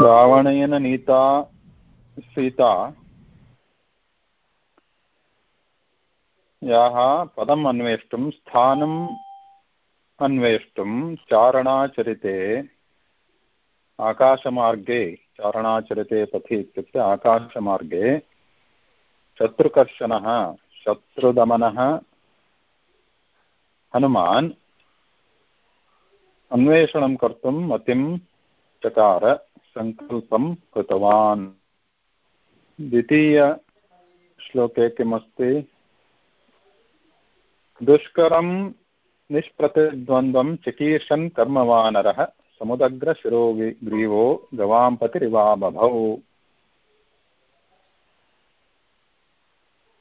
रावणेन नीता, सीता। याः पदम् अन्वेष्टुं स्थानम् अन्वेष्टुं चारणाचरिते आकाशमार्गे, चारणाचरिते पथि इत्युक्ते आकाशमार्गे शत्रुकर्षणः, शत्रुदमनः, हनुमान् अन्वेषणं कर्तुं मतिं चकार सङ्कल्पं कृतवान्। द्वितीयश्लोके किमस्ति? दुष्करं निष्प्रतिद्वन्द्वं चिकीर्षन् कर्मवानरः समुदग्रशिरोग्रीवो गवाम्पतिरिवा बभौ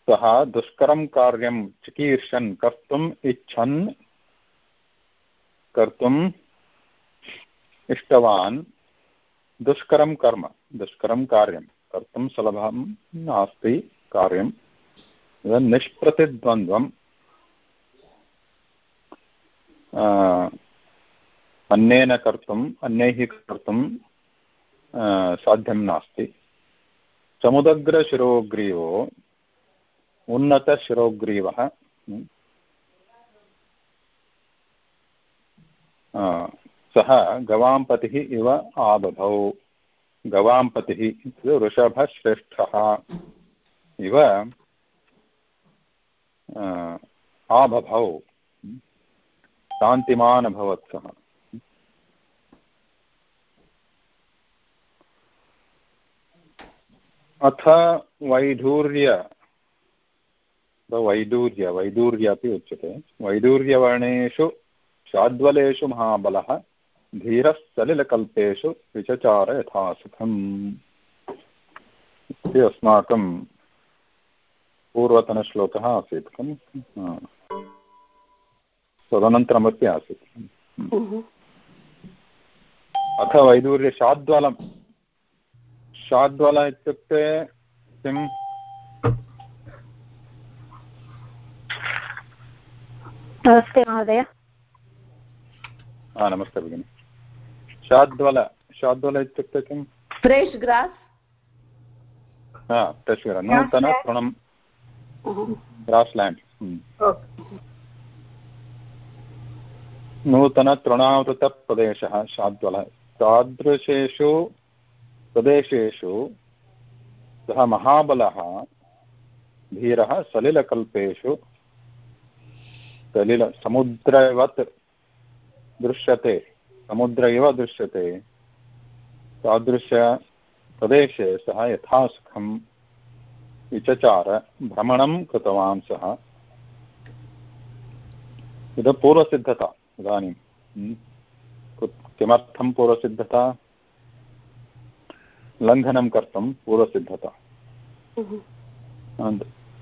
सः दुष्करं कार्यं चिकीर्षन् कर्तुम् इच्छन्, कर्तुम् इष्टवान्। दुष्करं कर्म। दुष्करं कार्यं। कर्तुं सुलभं नास्ति कार्यं। निष्प्रतिद्वन्द्वम् अन्येन कर्तुम् अन्यैः कर्तुं साध्यं नास्ति। समुदग्रशिरोग्रीवो उन्नतशिरोग्रीवः। सः गवाम्पतिः इव आबभौ गवाम्पतिः ऋषभश्रेष्ठः इव आबभौ शान्तिमान् अभवत् सः अथ वैढूर्य वैडूर्य वैडूर्य अपि उच्यते। वैडूर्यवर्णेषु शाद्वलेषु महाबलः। धीरः सलिलकल्पेषु विचचार यथा सुखम् इति अस्माकं पूर्वतनश्लोकः आसीत् खलु। तदनन्तरमपि आसीत् अथ वैदूर्यशाद्वलं शाद्वल इत्युक्ते किम्? नमस्ते महोदय। नमस्ते भगिनि। शाद्वल शाद्वल इत्युक्ते किं? Fresh grass. हा फ्रेश् ग्रास्। नूतनतृणं ग्रास् लेण्ड् नूतनतृणावृतप्रदेशः शाद्वलः तादृशेषु प्रदेशेषु सः महाबलः धीरः सलिलकल्पेषु सलिल समुद्रवत् दृश्यते। समुद्र इव दृश्यते। तादृशप्रदेशे सः यथा सुखं विचचार भ्रमणं कृतवान् सः। इद पूर्वसिद्धता इदानीं। किमर्थं पूर्वसिद्धता? लङ्घनं कर्तुं पूर्वसिद्धता।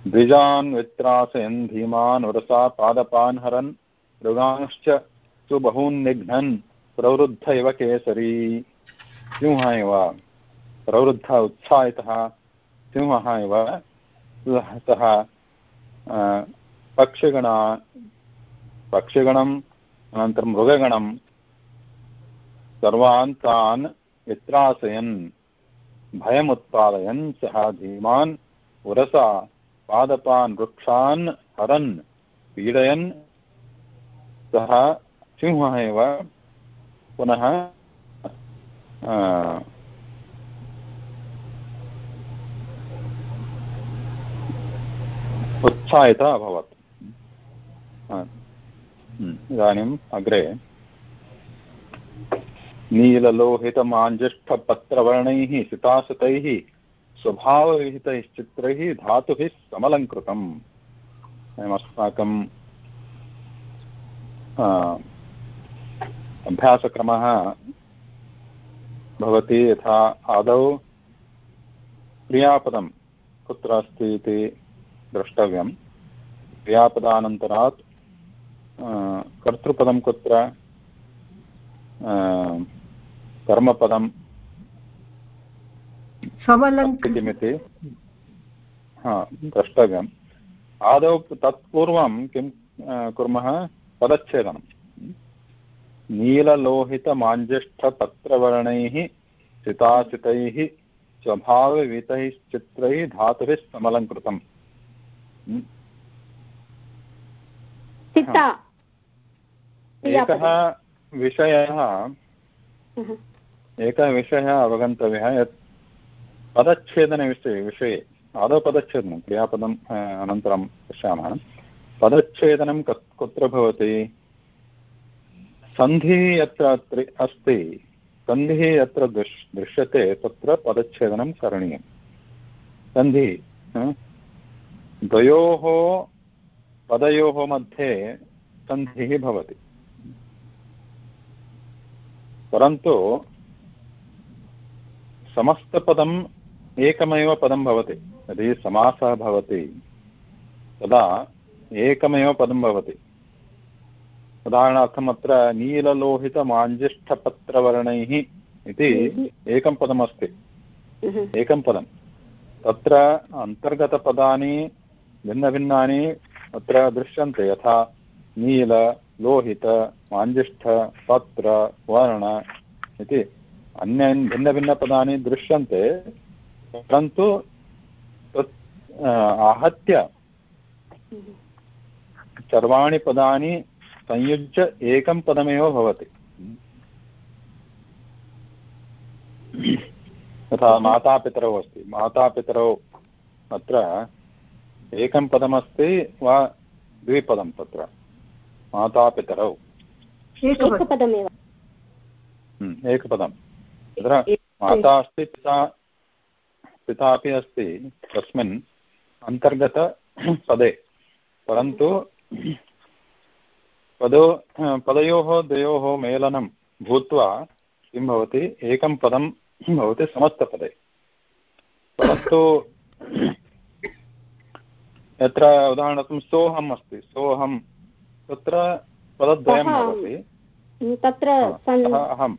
द्विजान् वित्रासयन् धीमान् उरसा पादपान् हरन् मृगांश्च सुबहून् निघ्नन्। प्रवृद्ध इव केसरी, सिंह इव प्रवृद्ध उत्साहितः, सिंहः इव सः पक्षिगणा, पक्षिगणम्, अनन्तरं मृगगणं सर्वान् तान् वित्रासयन् भयमुत्पादयन्, सः धीमान्, उरसा, पादपान्, वृक्षान्, हरन्, पीडयन्, सः सिंहः एव पुनः उत्साहितः अभवत्। इदानीम् अग्रे। नीललोहितमाञ्जिष्ठपत्रवर्णैः सितासतैः स्वभावविहितैश्चित्रैः धातुभिः समलङ्कृतम्। अयमस्माकं अभ्यासक्रमः भवति यथा आदौ क्रियापदं कुत्र अस्ति इति द्रष्टव्यं। क्रियापदानन्तरात् कर्तृपदं कुत्र कर्मपदं किमिति? हा द्रष्टव्यम्। आदौ तत्पूर्वं किं कुर्मः? पदच्छेदनं नीललोहितमाञ्जिष्ठपत्रवर्णैः चिताचितैः स्वभाववितैः चित्रैः धातुभिः समलङ्कृतम् एकः विषयः Mhm. एकः विषयः अवगन्तव्यः यत् पदच्छेदनविषये विषये आदौ पदच्छेदनं क्रियापदम् अनन्तरं पश्यामः। पदच्छेदनं कुत्र भवति? सन्धिः यत्र अत्र अस्ति, सन्धिः यत्र दृश् दृश्यते, तत्र पदच्छेदनं करणीयं सन्धिः द्वयोः, पदयोः मध्ये सन्धिः भवति। परन्तु समस्तपदम् एकमेव पदं भवति। यदि समासः भवति, तदा एकमेव पदं भवति। उदाहरणार्थम् अत्र नीललोहितमाञ्जिष्ठपत्रवर्णैः इति एकं पदमस्ति। Mhm. एकं पदं। तत्र अन्तर्गतपदानि भिन्नभिन्नानि अत्र दृश्यन्ते। यथा नील लोहित माञ्जिष्ठ पत्र वर्ण इति अन्यानि भिन्नभिन्नपदानि दृश्यन्ते। परन्तु तत् आहत्य Mhm. सर्वाणि पदानि संयुज्य एकं पदमेव भवति। यथा मातापितरौ अस्ति। मातापितरौ अत्र एकं पदमस्ति वा द्विपदं तत्र? मातापितरौ। एकपदमेव। हम्म, एकपदं। तत्र माता अस्ति पिता पिता अपि अस्ति तस्मिन् अन्तर्गतपदे। परन्तु पदो पदयोः द्वयोः मेलनं भूत्वा किं भवति? एकं पदं भवति समस्तपदे। परन्तु यत्र उदाहरणार्थं सोऽहम् अस्ति सोऽहं तत्र पदद्वयं भवति। तत्र अहं।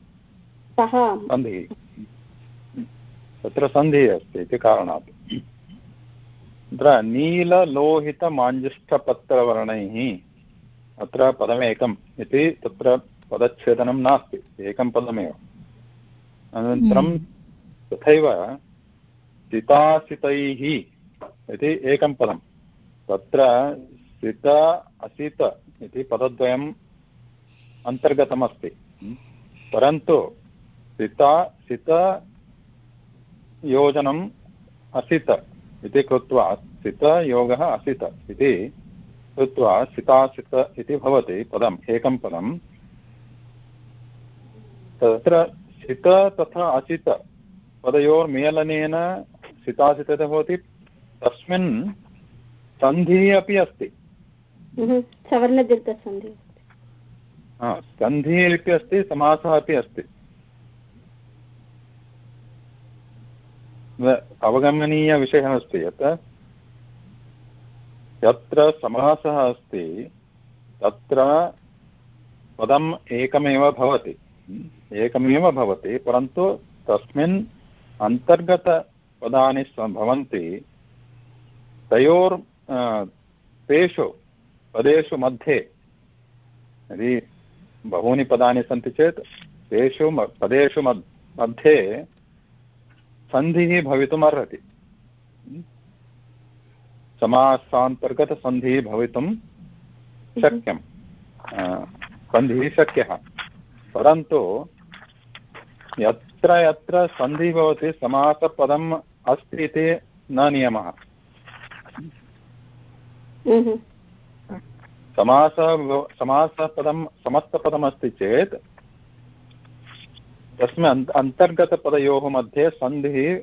सन्धिः। तत्र सन्धिः अस्ति इति कारणात्। तत्र नीललोहितमाञ्जिष्ठपत्रवर्णैः अत्र पदमेकम् इति तत्र पदच्छेदनं नास्ति एकं पदमेव। अनन्तरं तथैव सितासितैः इति एकं पदं तत्र सित असित इति पदद्वयम् अन्तर्गतमस्ति। परन्तु सिता सित योजनम् असित इति कृत्वा सितयोगः असित इति कृत्वा सितासित इति भवति पदम् एकं पदं तत्र सित तथा असित पदयोर्मेलनेन सितासित भवति। तस्मिन् सन्धिः अपि अस्ति। Mhm. सवर्णदीर्घसन्धिः हा, सन्धिः अपि अस्ति समासः अपि अस्ति। अवगमनीयविषयः अस्ति यत् यत्र समासः अस्ति, तत्र पदम् एकमेव भवति। एकमेव भवति, परन्तु तस्मिन् अन्तर्गतपदानि भवन्ति, तयोर् तेषु पदेषु मध्ये, यदि बहूनि पदानि सन्ति चेत्, तेषु पदेषु मध्ये सन्धिः भवितुम् अर्हति समासान्तर्गतसन्धिः भवितुं शक्यं अ, सन्धिः शक्यः। परन्तु यत्र यत्र सन्धिः भवति समासपदम् अस्ति इति न नियमः। Mhm. समासः समासपदं समस्तपदमस्ति चेत् तस्मिन् अन्तर्गतपदयोः मध्ये सन्धिः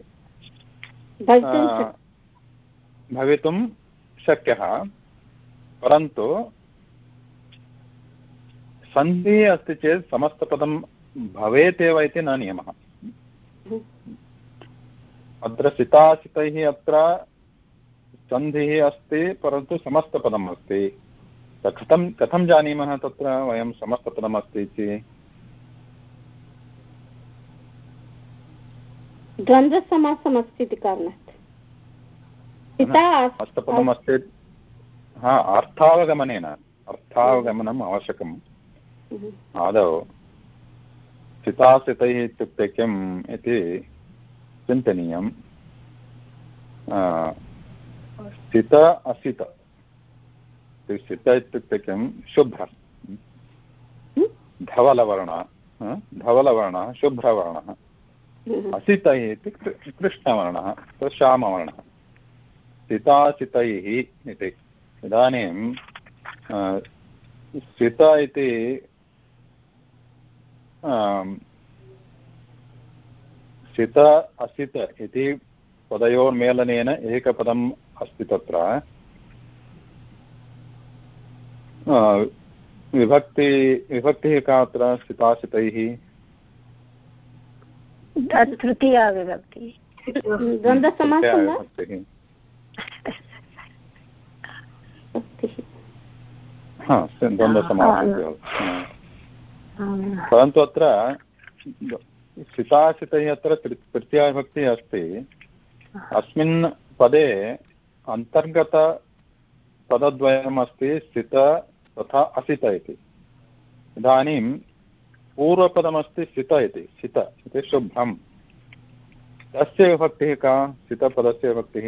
भवितुं शक्यः। परन्तु सन्धिः अस्ति चेत् समस्तपदं भवेत् एव इति न नियमः. अत्र सितासितैः अत्र सन्धिः अस्ति, परन्तु समस्तपदम् अस्ति। कथं कथं जानीमः तत्र वयं समस्तपदम् अस्ति इति? द्वन्द्वसमासमस्ति इति कारणात्। समस्तपदम् अस्ति हा अर्थावगमनेन अर्थावगमनम् आवश्यकम्। Mhm. आदौ सितासितैः इत्युक्ते किम् इति चिन्तनीयं सित असित। सित इत्युक्ते किं शुभ्र। धवलवर्णः धवलवर्णः शुभ्रवर्णः। असितैः इति कृष्णवर्णः श्यामवर्णः। सितासितैः इति। इदानीं सित इति सित असित इति पदयोर्मेलनेन एकपदम् अस्ति तत्र। विभक्ति विभक्तिः का अत्र सितासितैः तृतीया विभक्तिः। द्वन्द्वसमासः द्वन्द्वसमासः परन्तु अत्र सितासितैः अत्र तृतीयाविभक्तिः अस्ति। अस्मिन् पदे अन्तर्गतपदद्वयम् अस्ति सित तथा असित इति। इदानीं पूर्वपदमस्ति सित इति सित इति शुभ्रं तस्य विभक्तिः का? सितपदस्य विभक्तिः?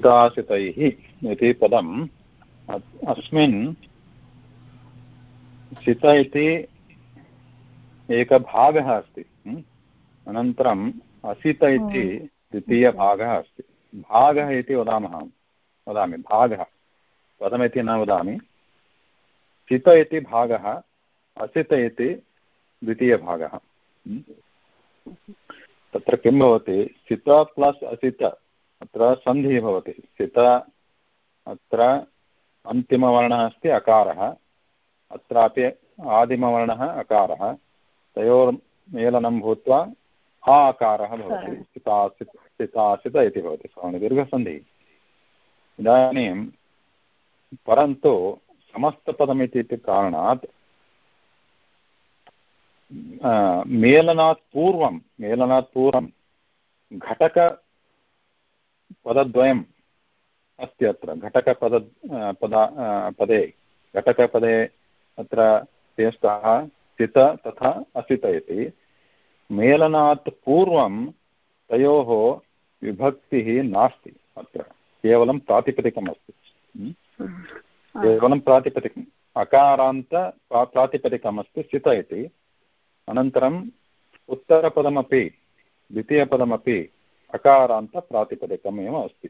सितासितैः इति पदम्। अस्मिन् सित इति एकभागः अस्ति। अनन्तरम् असित इति द्वितीयभागः अस्ति। भागः इति वदामः। वदामि भागः। पदमिति न वदामि। सित इति भागः असित इति द्वितीयभागः। तत्र किं भवति? सित प्लस् असित। अत्र सन्धिः भवति। सित अत्र अन्तिमवर्णः अस्ति अकारः। अत्रापि आदिमवर्णः अकारः। तयोर्मेलनं भूत्वा आकारः भवति। सितासित सितासित इति भवति। सवर्णदीर्घसन्धिः इदानीं परन्तु समस्तपदमिति कारणात् मेलनात् पूर्वं मेलनात् पूर्वं घटकपदद्वयम् अस्ति अत्र। घटकपद पदा पदे। घटकपदे अत्र ते स्तः सित तथा असित इति मेलनात् पूर्वं तयोः विभक्तिः नास्ति अत्र। केवलं प्रातिपदिकम् अस्ति। केवलं प्रातिपदिकम्। अकारान्त प्रातिपदिकमस्ति सित इति अनन्तरम् उत्तरपदमपि द्वितीयपदमपि अकारान्तप्रातिपदिकमेव अस्ति।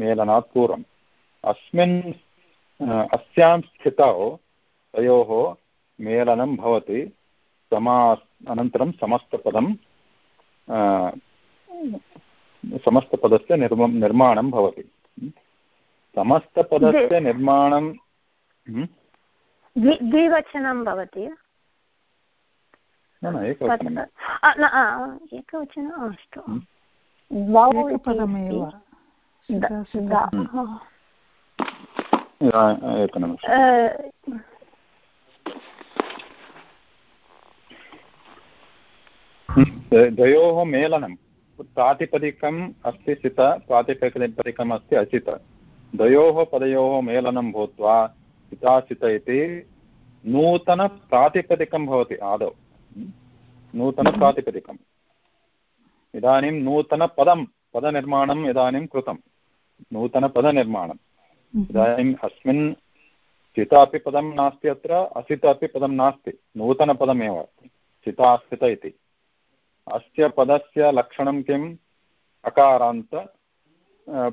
मेलनात् पूर्वम्। अस्मिन् अस्यां स्थितौ तयोः मेलनं भवति। समा अनन्तरं समस्तपदं समस्तपदस्य निर्म निर्माणं भवति। समस्तपदस्य निर्माणं द्विवचनं भवति। न न एकवचनं एकवचनम् अस्तु। पदमेव एकनिमिषम् द्वयोः मेलनं प्रातिपदिकम् अस्ति सित प्रातिपदिकम् अस्ति असित द्वयोः पदयोः मेलनं भूत्वा सितासित इति नूतनप्रातिपदिकं भवति आदौ नूतनप्रातिपदिकम् इदानीं नूतनपदं पदनिर्माणम् इदानीं कृतं नूतनपदनिर्माणम्। इदानीम् अस्मिन् चित अपि पदं नास्ति अत्र असित अपि पदं नास्ति। नूतनपदमेव। चितास्थित इति। अस्य पदस्य लक्षणं किम्? अकारान्त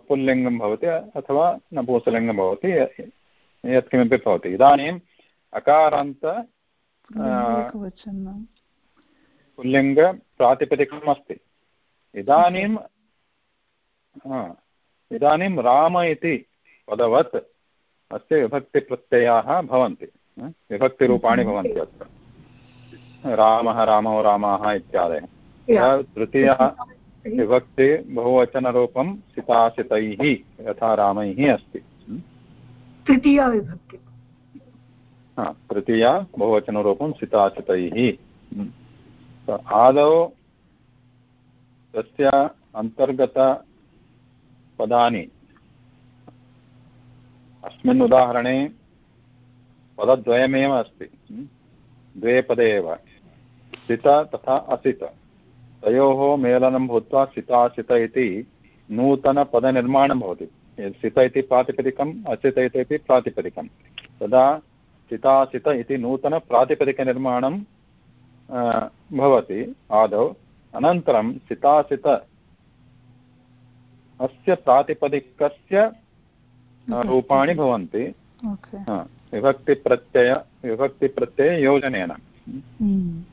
पुल्लिङ्गं भवति अथवा नपुंसलिङ्गं भवति यत्किमपि भवति। इदानीम् अकारान्त पुल्लिङ्गप्रातिपदिकम् अस्ति इदानीं इदानीं राम इति पदवत् अस्य विभक्तिप्रत्ययाः भवन्ति विभक्तिरूपाणि भवन्ति अत्र। रामः रामौ रामाः इत्यादयः। तृतीयः विभक्ति बहुवचनरूपं सितासितैः यथा रामैः अस्ति। तृतीया विभक्ति। तृतीया बहुवचनरूपं सितासितैः। आदौ तस्य अन्तर्गतपदानि अस्मिन् उदाहरणे पदद्वयमेव अस्ति। द्वे पदे एव। सित तथा असित। तयोः मेलनं भूत्वा सितासित इति नूतनपदनिर्माणं भवति। सित इति प्रातिपदिकम्, असित इति प्रातिपदिकं तदा सितासित इति नूतनप्रातिपदिकनिर्माणं भवति, आदौ। अनन्तरं सितासित अस्य प्रातिपदिकस्य रूपाणि भवन्ति। विभक्तिप्रत्यय विभक्तिप्रत्यययोजनेन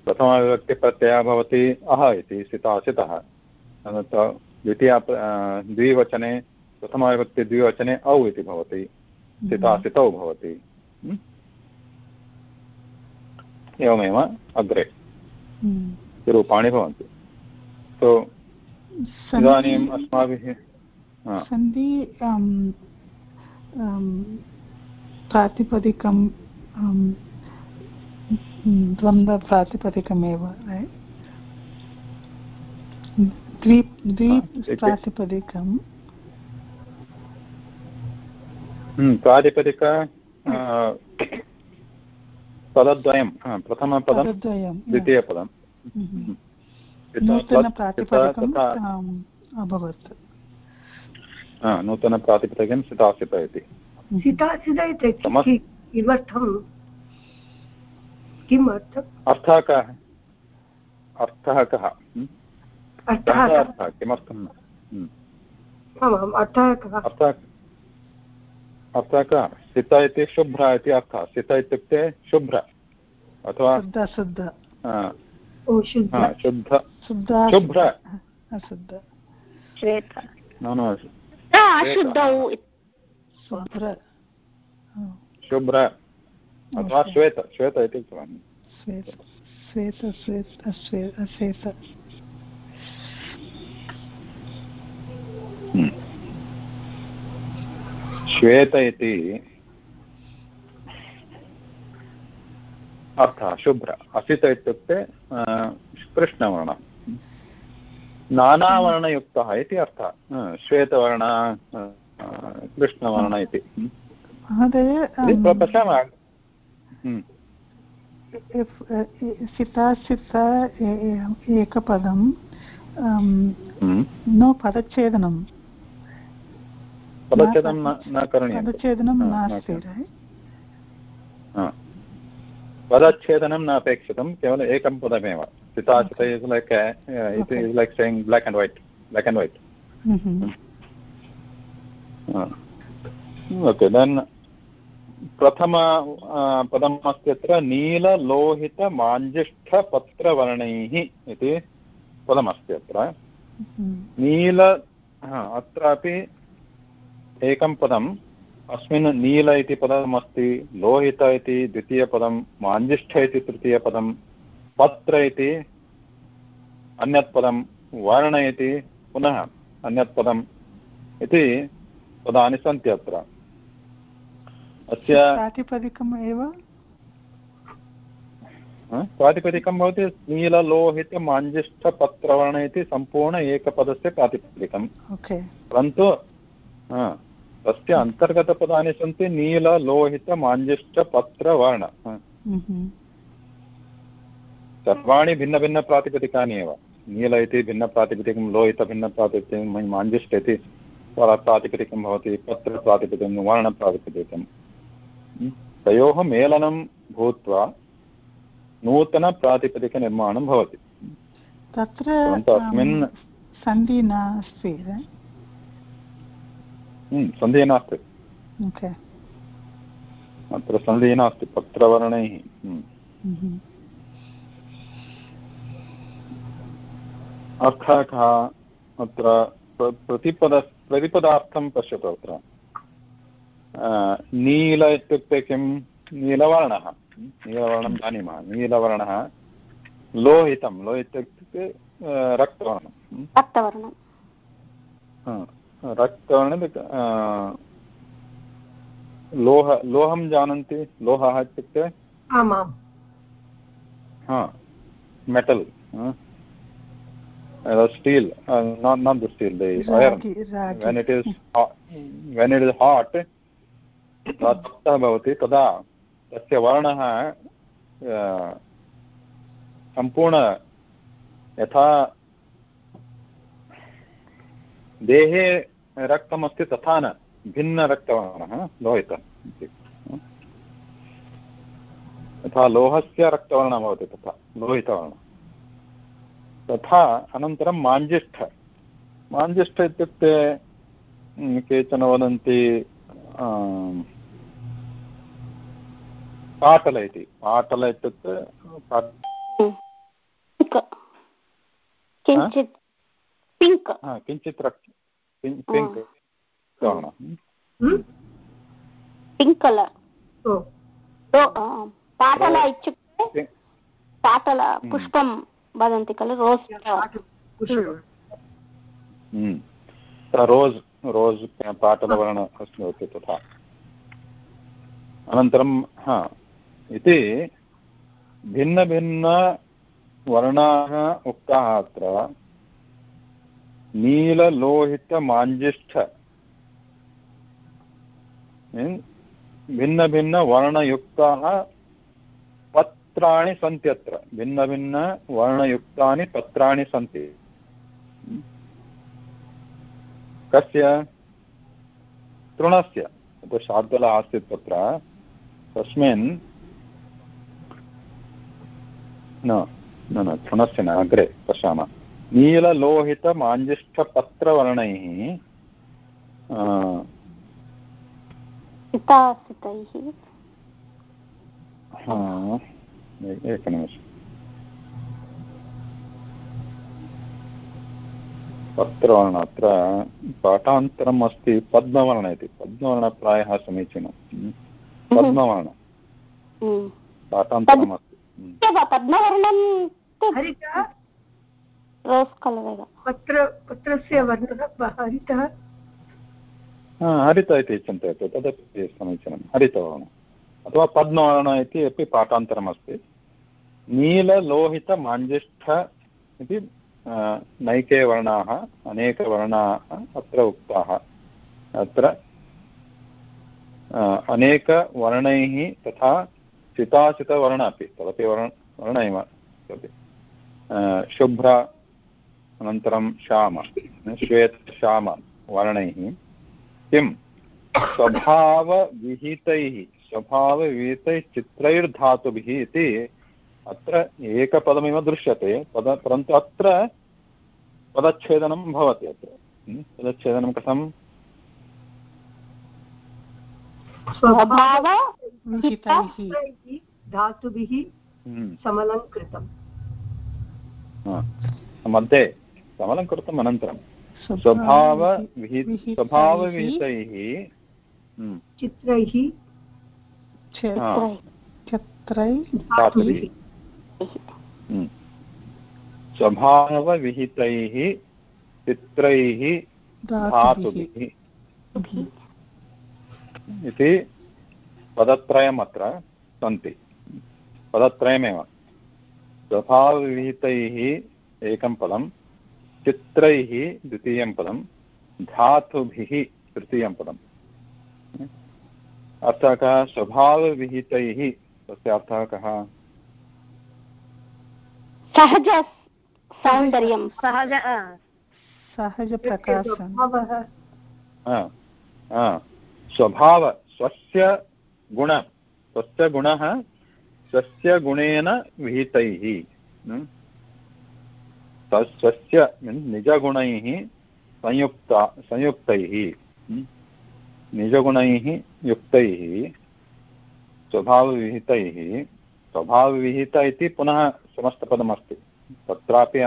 प्रथमविभक्तिप्रत्ययः भवति अह इति सितासितः। द्वितीया द्विवचने प्रथमविभक्तिद्विवचने औ इति भवति। सितासितौ भवति। एवमेव अग्रे। रूपाणि भवन्ति। सो इदानीम् अस्माभिः सन्धि प्रातिपदिकं द्वन्द्वप्रातिपदिकमेव द्वि द्वि प्रातिपदिकं प्रातिपदिक पदद्वयं प्रथमपदं द्वितीयपदं। नूतनप्रातिपदिकम् अभवत्। नूतनप्रातिपदिकं सितासित इति। सितासित इति किमर्थं किम् अर्थम् अर्थः कः अर्थः कः अर्थः किमर्थम् अर्थः अर्थः कः सित इति शुभ्र इति अर्थः। सित इत्युक्ते शुभ्र। अथवा शुद्ध। शुद्ध। शुभ्र। अशुद्ध। श्वेत। न न अशुद्धौ शुभ्र। शुभ्र। अथवा श्वेत। श्वेत इति उक्तवान्। श्वेत। श्वेत श्वेत श्वेत श्वेत श्वेत इति अर्थः शुभ्र। असित इत्युक्ते कृष्णवर्णः नानावर्णयुक्तः इति अर्थः। श्वेतवर्ण कृष्णवर्ण इति। पश्यामः सिता सित एकपदं नो पदच्छेदनं। पदच्छेदं न करणीयं। पदच्छेदनं नास्ति पदच्छेदनं न अपेक्षितं केवलम् एकं पदमेव। सिताचित is like it is like saying black and white black and white okay then प्रथम पदम् अस्ति अत्र नीललोहितमाञ्जिष्ठपत्रवर्णैः इति पदमस्ति अत्र नील अत्रापि एकं पदम्। अस्मिन् नील इति पदमस्ति लोहित इति द्वितीयपदं माञ्जिष्ठ इति तृतीयपदं पत्र इति अन्यत् पदं वर्ण इति पुनः अन्यत् पदम् इति पदानि सन्ति अत्र। अस्य प्रातिपदिकम् एव? प्रातिपदिकं भवति नीललोहितमाञ्जिष्ठपत्रवर्ण इति सम्पूर्ण एकपदस्य प्रातिपदिकं परन्तु तस्य अन्तर्गतपदानि सन्ति नीललोहितमाञ्जिष्ठपत्रवर्ण सर्वाणि भिन्नभिन्नप्रातिपदिकानि एव। नील इति भिन्नप्रातिपदिकं लोहितभिन्नप्रातिपदिकं माञ्जिष्ठ इति प्रातिपदिकं भवति पत्रप्रातिपदिकं वर्णप्रातिपदिकं तयोः मेलनं भूत्वा नूतनप्रातिपदिकनिर्माणं भवति। तत्र अस्मिन् सन्धि नास्ति सन्धिः नास्ति अत्र सन्धिः नास्ति पत्रवर्णैः अर्थः कः अत्र प्रतिपद प्रतिपदार्थं पश्यतु अत्र नील इत्युक्ते किं नीलवर्णः नीलवर्णं जानीमः नीलवर्णः लोहितं लोहित इत्युक्ते रक्तवर्णं रक्तवर्णं रक्तवर्णे लोह लोहं जानन्ति लोहः इत्युक्ते? आमां हा metal steel not not the steel the when it is hot, when it is hot तप्तः भवति तदा तस्य वर्णः सम्पूर्ण यथा देहे रक्तमस्ति तथा न भिन्नरक्तवर्णः लोहितः यथा लोहस्य रक्तवर्णः भवति तथा लोहितवर्णः। तथा अनन्तरं माञ्जिष्ठ। माञ्जिष्ठ इत्युक्ते केचन वदन्ति पाटल इति। पाटल इत्युक्ते किञ्चित् पिङ्क्। किञ्चित् रक् पिङ्क् पिङ्क् कलर् पाटल इत्युक्ते पाटल पुष्पं वदन्ति खलु रोस् रोस् रोस् पाटलवर्ण अस्ति भवति तथा अनन्तरं हा इति भिन्नभिन्नवर्णाः उक्ताः अत्र नीललोहितमाञ्जिष्ठ भिन्नभिन्नवर्णयुक्ताः पत्राणि सन्ति अत्र। भिन्नभिन्नवर्णयुक्तानि पत्राणि सन्ति। कस्य? तृणस्य। शार्दुलः आसीत् तत्र। तस्मिन् न न, तृणस्य न, अग्रे पश्यामः। नीललोहितमाञ्जिष्ठपत्रवर्णैः एकनिमिषम्। पत्रवर्ण अत्र पाठान्तरम् अस्ति पद्मवर्ण इति। पद्मवर्ण प्रायः समीचीनं हम्म। पद्मवर्ण। पाठान्तरम् अस्ति। पद्मवर्णं रोस् कलर् पत्र पत्रस्य वर्णः हरितः हरित इति चिन्तयतु तदपि समीचीनं. हरितवर्ण अथवा पद्मवर्ण इति अपि पाठान्तरमस्ति. नीललोहितमाञ्जिष्ठ इति नैके वर्णाः अनेकवर्णाः अत्र उक्ताः. अत्र अनेकवर्णैः तथा चिताचितवर्ण अपि तदपि वर्ण वर्ण एव शुभ्र अनन्तरं श्याम श्वेतश्याम वर्णैः किं? स्वभावविहितैः स्वभावविहितैः चित्रैर्धातुभिः इति अत्र एकपदमिव दृश्यते पद परन्तु अत्र पदच्छेदनं भवति अत्र। पदच्छेदनं कथं धातुभिः समलङ्कृतं मध्ये समलङ्कृतम् अनन्तरं स्वभावविहि चित्रैः हम्म। स्वभावविहितैः चित्रैः धातुभिः इति पदत्रयम् अत्र सन्ति पदत्रयमेव स्वभावविहितैः एकं पदं चित्रैः द्वितीयं पदं धातुभिः तृतीयं पदम्। अर्थः कः? स्वभावविहितैः। तस्य अर्थः कः? सहज सौन्दर्यं। सहज सहजप्रकाशः स्वभाव स्वस्य गुण। स्वस्य गुणः स्वस्य गुणेन विहितैः। स्वस्य निजगुणैः संयुक्ता संयुक्तैः। निजगुणैः युक्तैः स्वभावविहितैः। स्वभावविहित इति पुनः समस्तपदमस्ति। तत्रापि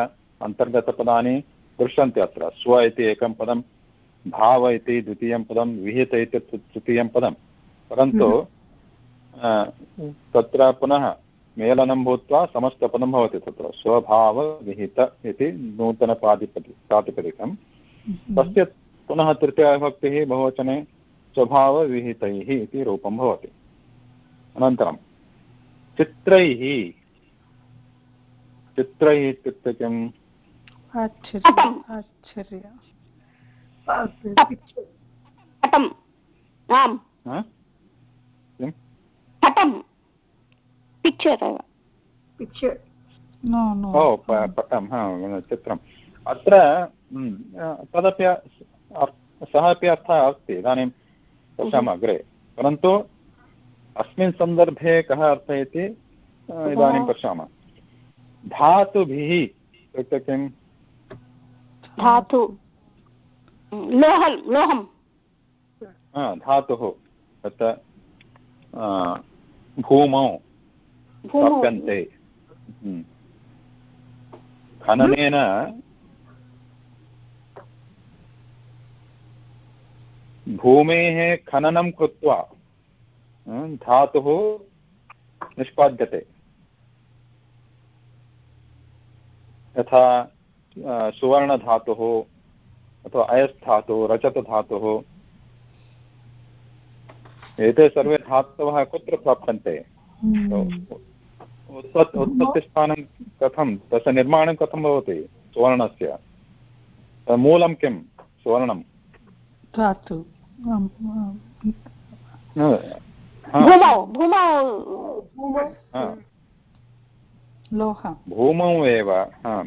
अन्तर्गतपदानि दृश्यन्ते अत्र। स्व इति एकं पदं भाव इति द्वितीयं पदं विहित इति तृतीयं पदं। परन्तु तत्र पुनः मेलनं भूत्वा समस्तपदं भवति तत्र। स्वभावविहित इति नूतनपादिपदि प्रातिपदिकं तस्य पुनः तृतीयाविभक्तिः बहुवचने स्वभावविहितैः इति रूपं भवति। अनन्तरं चित्रैः। चित्रैः इत्युक्ते किम्? आश्चर्य आश्चर्य पटम् आम् हा? किम् पटं पिक्चर् एव। पिक्चर् नो नो ओ प- पटं हा चित्रम् अत्र तदपि सः अपि अर्थः अस्ति इदानीं पश्यामः अग्रे परन्तु अस्मिन् सन्दर्भे कः अर्थः इति इदानीं पश्यामः धातुभिः इत्युक्ते किम् धातु लोहं लोहं धातुः तत् भूमौ भूमौ प्राप्यन्ते हम्म। खननेन भूमेः खननं कृत्वा धातुः निष्पाद्यते यथा सुवर्णधातुः अथवा अयस्थातुः रजतधातुः एते सर्वे धातवः कुत्र प्राप्यन्ते हम्म। उत्पत् उत्पत्तिस्थानं कथं? तस्य निर्माणं कथं भवति? सुवर्णस्य। मूलं किं? सुवर्णं। धातु। आम्, आम्। भूमौ भूमौ। लोह। भूमौ एव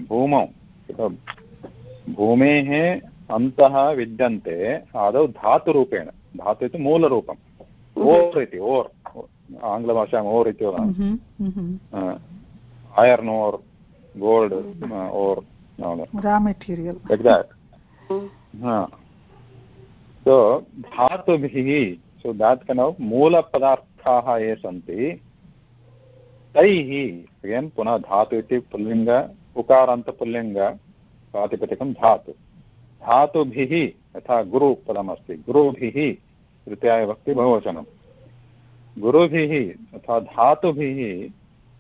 भूमौ। भूमेः अन्तः विद्यन्ते आदौ धातुरूपेण। धातु इति मूलरूपम्। ओर् इति ओर्। आङ्ग्लभाषायाम् ओर् इति वदामि hmm, hmm. uh, ore, all that, raw material. So धातुभिः that kind of मूलपदार्थाः ये सन्ति तैः again पुनः धातु इति पुल्लिङ्ग उकारान्तपुल्लिङ्ग प्रातिपदिकं धातु. धातुभिः यथा गुरुपदमस्ति गुरुभिः तृतीयाविभक्ति बहुवचनं गुरुभिः तथा धातुभिः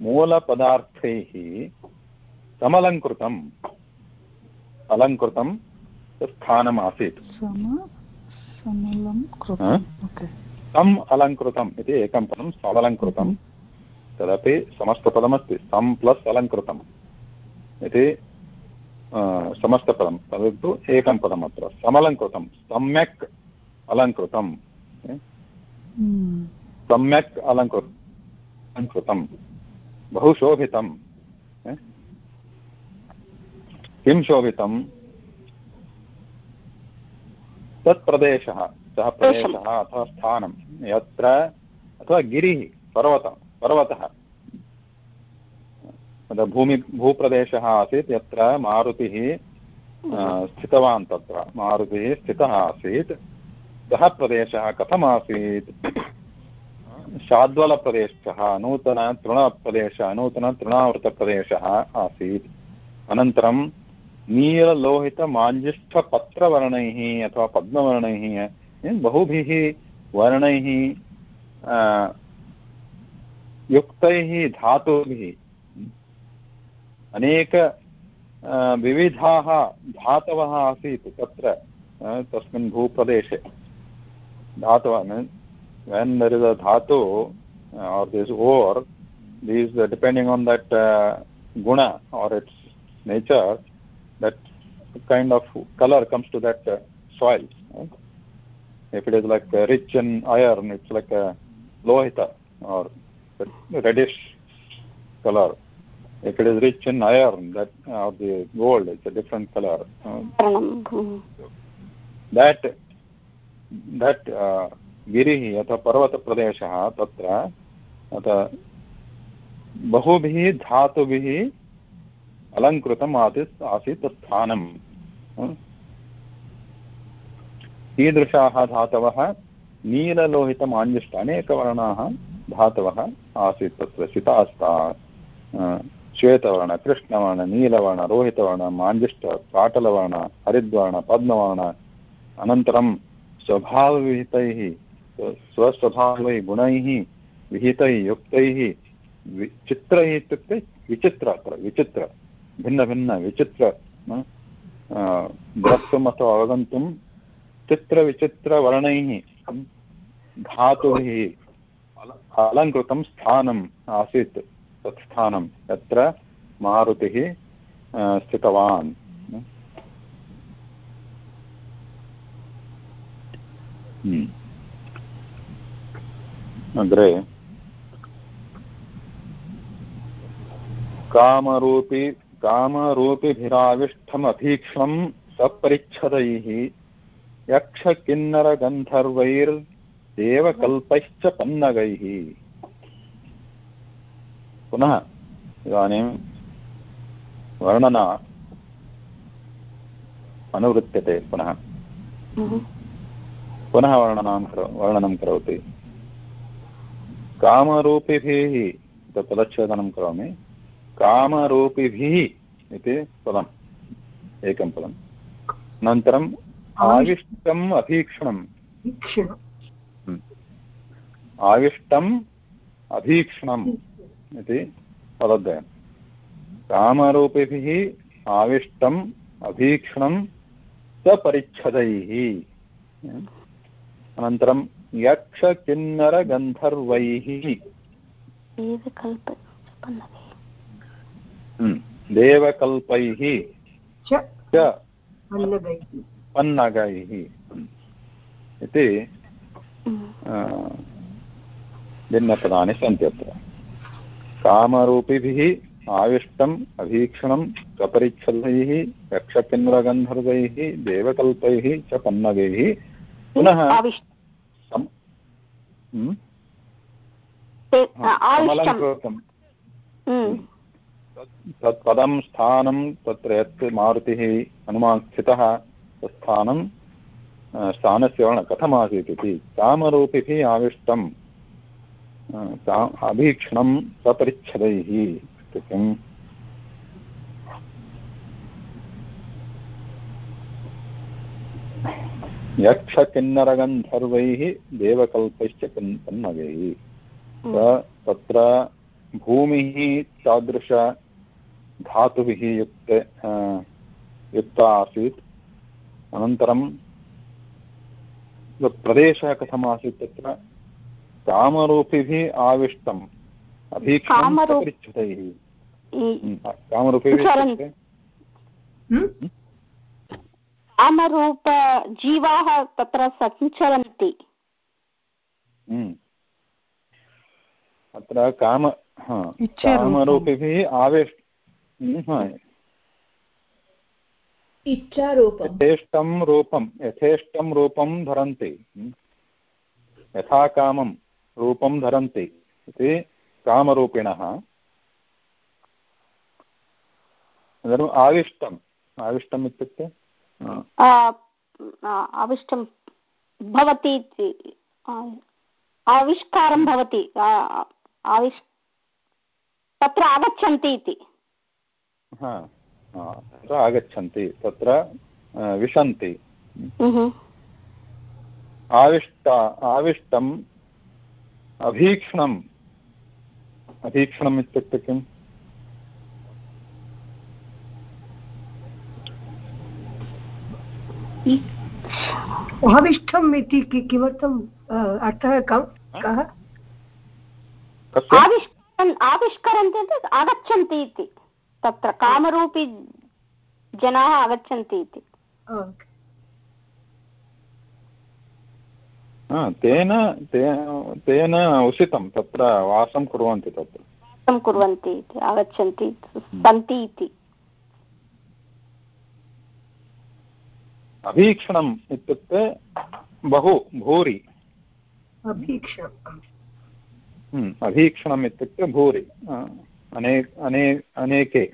मूलपदार्थैः समलङ्कृतम्। अलङ्कृतं स्थानमासीत्। सम अलङ्कृतम् इति एकं पदं समलङ्कृतं तदपि समस्तपदमस्ति। सम् प्लस् अलङ्कृतम् इति समस्तपदं। तदतु एकं पदम् अत्र। समलङ्कृतं सम्यक् अलङ्कृतं हम्म। सम्यक् अलङ्कृ अलङ्कृतं बहु शोभितं किं शोभितं तत् प्रदेशः सः प्रदेशः अथवा स्थानं यत्र अथवा गिरिः पर्वतः पर्वतः। भूमि भूप्रदेशः आसीत् यत्र मारुतिः अ, स्थितवान् तत्र। मारुतिः स्थितः आसीत्। सः प्रदेशः कथमासीत्? शाद्वलप्रदेशः नूतनतृणप्रदेशः नूतनतृणावृतप्रदेशः आसीत्। अनन्तरं नीललोहितमाञ्जिष्ठपत्रवर्णैः अथवा पद्मवर्णैः बहुभिः वर्णैः युक्तैः धातुभिः। अनेक विविधाः धातवः आसीत् तत्र तस्मिन् भूप्रदेशे। धातवः when there is a dhatu uh, or this or, these uh, depending on that uh, guna or its nature, that kind of color comes to that uh, soil. Right? If it is like uh, rich in iron, it's like a lohita or reddish color. If it is rich in iron, that uh, or the gold, it's a different color. Um, hmm. That that uh, गिरिः अथवा पर्वतप्रदेशः तत्र, अत बहुभिः धातुभिः अलङ्कृतम् आसीत् आसीत् स्थानं कीदृशाः धातवः? नीललोहितमाञ्जिष्ट अनेकवर्णाः धातवः आसीत् तत्र, सितास्ता श्वेतवर्ण, कृष्णवर्ण, नीलवर्ण, रोहितवर्ण माञ्जिष्ट पाटलवर्ण हरिद्वर्ण पद्मवर्ण, अनन्तरं स्वभावविहितैः स्वस्वभावैः गुणैः विहितैः युक्तैः विचित्रैः इत्युक्ते विचित्र अत्र विचित्र भिन्नभिन्नविचित्र द्रष्टुम् अथवा अवगन्तुं चित्रविचित्रवर्णैः धातुभिः अलङ्कृतं स्थानम् आसीत् तत् स्थानं यत्र मारुतिः स्थितवान् हम्म। अग्रे। कामरूपी कामरूपिभिराविष्टमभीक्षणं सपरिच्छदैः। यक्षकिन्नरगन्धर्वैर्देवकल्पैश्च पन्नगैः। पुनः इदानीं वर्णना अनुवृत्यते पुनः। पुनः वर्णनां करो वर्णनं करोति। कामरूपिभिः पदच्छेदनं करोमि कामरूपिभिः इति पदम् एकं पदम्। अनन्तरम् आविष्टम् अभीक्षणम् आविष्टम् अभीक्षणम् इति पदद्वयं कामरूपिभिः आविष्टम् अभीक्षणं सपरिच्छदैः अनन्तरं यक्षकिन्नरगन्धर्वैः देवकल्पैः च। पन्नगैः। इति भिन्नपदानि सन्ति अत्र। कामरूपिभिः आविष्टम् अभीक्षणं सपरिच्छल्लैः यक्षकिन्नरगन्धर्वैः देवकल्पैः च पन्नगैः। पुनः समलङ्कृतं तत् पदं स्थानं तत्र यत् मारुतिः हनुमान् स्थितः तत् स्थानं स्थानस्य वर्णः कथमासीत् इति कामरूपिभिः आविष्टं अभीक्षणं सपरिच्छदैः किम् यक्षकिन्नरगन्धर्वैः देवकल्पैश्च पन्नगैः तत्र भूमिः तादृशधातुभिः युक्त युक्ता आसीत् अनन्तरं प्रदेशः कथमासीत् तत्र? कामरूपिभिः आविष्टम्। अभीक्षणैः कामरूपिभिः कामरूपजीवाः तत्र सञ्चरन्ति। अत्र काम कामरूपिभिः आवेश यथेष्टं रूपं यथेष्टं रूपं धरन्ति। यथा कामं रूपं धरन्ति इति कामरूपिणः। आविष्टम्। आविष्टम् इत्युक्ते? आविष्टं भवति आविष्कारं भवति आविष् तत्र आगच्छन्ति इति। तत्र आगच्छन्ति तत्र विशन्ति। आविष्ट आविष्टम् अभीक्ष्णम्। अभीक्ष्णम् इत्युक्ते किम्? आविष्टम् इति किमर्थम् अर्थः कः? आविष्करन्ति आगच्छन्ति इति। तत्र कामरूपी जनाः आगच्छन्ति इति। तेन तेन उषितं तत्र वासं कुर्वन्ति तत्र। वासं कुर्वन्ति इति आगच्छन्ति सन्ति इति। अभीक्षणम् इत्युक्ते बहु भूरि। अभीक्षणम्। हम्म, इत्युक्ते भूरि। अने अने अनेके।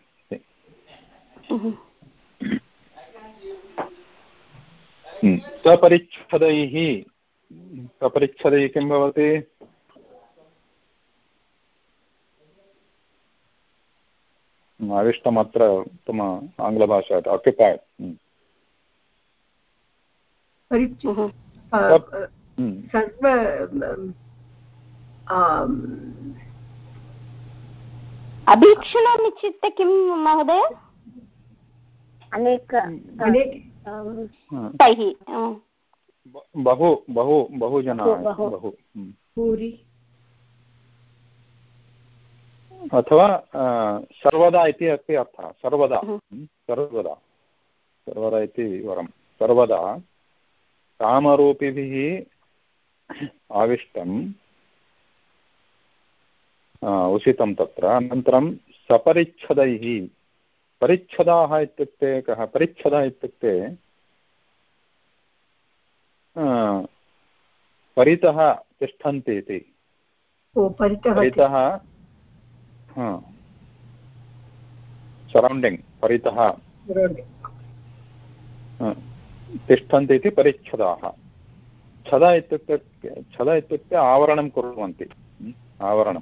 हम्म, सपरिच्छदैः सपरिच्छदैः किं भवति? आविष्टमत्र उत्तम आङ्ग्लभाषा आक्युपैड् सर्व आम्, अभीक्षणम् इत्युक्ते किं महोदय? अनेक अनेक। अं, हा, तैः बहु बहु बहु जनाः बहु। हम्म। अथवा सर्वदा इति अस्ति अर्थः सर्वदा। हम्म। हम्म, सर्वदा। सर्वदा इति वरं। सर्वदा कामरूपिभिः आविष्टं अ, उषितं तत्र। अनन्तरं सपरिच्छदैः। परिच्छदाः इत्युक्ते कः? परिच्छदः इत्युक्ते परितः तिष्ठन्ति इति। परितः सरौण्डिङ्ग् परितः तिष्ठन्ति इति परिच्छदाः। छद इत्युक्ते छद इत्युक्ते आवरणं कुर्वन्ति। आवरणं।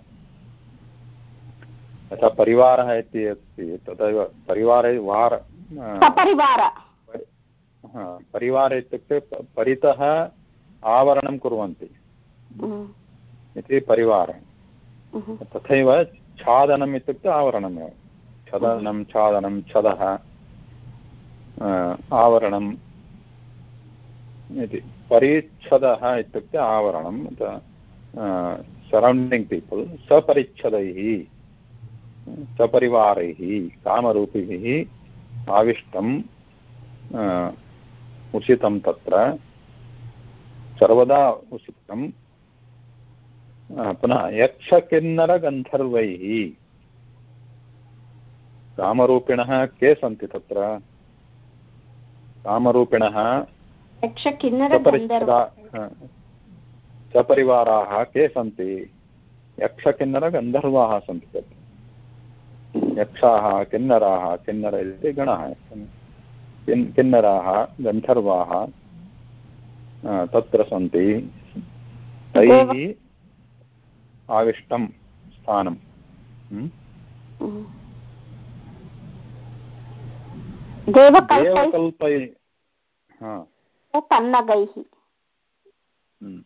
यथा परिवारः इति अस्ति तथैव परिवारे वार परिवार इत्युक्ते परितः आवरणं कुर्वन्ति। इति परिवारः। तथैव छादनम् इत्युक्ते आवरणमेव। छदनं छादनं छदः आवरणम् इति परिच्छदः इत्युक्ते आवरणं सरौण्डिङ्ग् पीपल् सपरिच्छदैः सपरिवारैः कामरूपिभिः आविष्टं अ, उषितं तत्र सर्वदा उषितं पुनः यक्षकिन्नरगन्धर्वैः कामरूपिणः के सन्ति तत्र? कामरूपिणः सपरिच्छदा हा, सपरिवाराः के सन्ति? यक्षकिन्नरगन्धर्वाः सन्ति तत्र यक्षाः किन्नराः किन्नर इति गणः। किन्नराः गन्धर्वाः तत्र सन्ति। तैः आविष्टं स्थानं। हम्म? देवकल्पैः तन्नगैः। हम्म।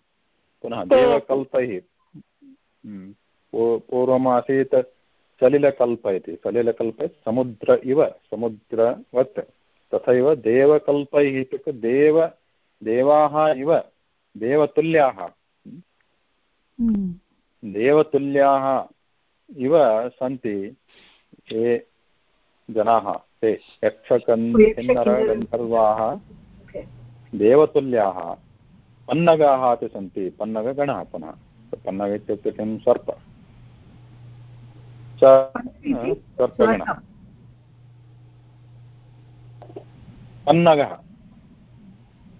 पुनः देवकल्पैः। हम्म। पूर्वमासीत् सलिलकल्प इति। सलिलकल्प समुद्र इव समुद्रवत्। तथैव देवकल्पैः इत्युक्ते देव देवाः इव देवतुल्याः। हम्म, देवतुल्याः इव सन्ति ये जनाः। ते यक्षकन् किन्नरगन्धर्वाः। देवतुल्याः पन्नगाः अपि सन्ति पन्नगगणः पुनः पन्नग इत्युक्ते किं? सर्प। स सर्पगणः। पन्नगः।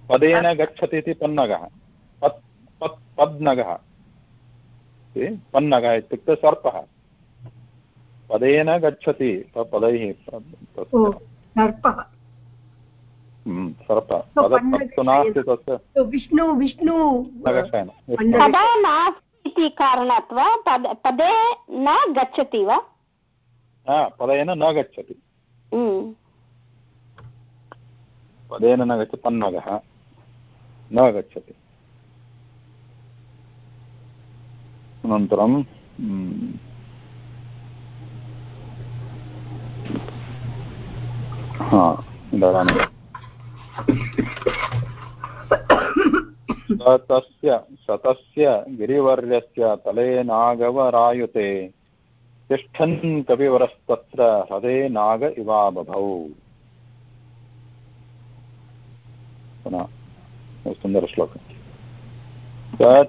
पदेन गच्छति इति पन्नगः। पत् पत् पद्नगः। पन्नगः इत्युक्ते सर्पः। पदेन गच्छति पदैः। सर्पः। विष्णु विष्णु पदा नास्ति इति कारणात् वा पदे न गच्छति वा पदेन न गच्छति हम्म, पदेन न गच्छति पन्नगः न गच्छति अनन्तरं हा इदानीं स तस्य शतस्य गिरिवर्यस्य तले नागवरायुते। तिष्ठन् कविवरस्तत्र हृदे नाग इवा बभौ पुनः सुन्दरश्लोकः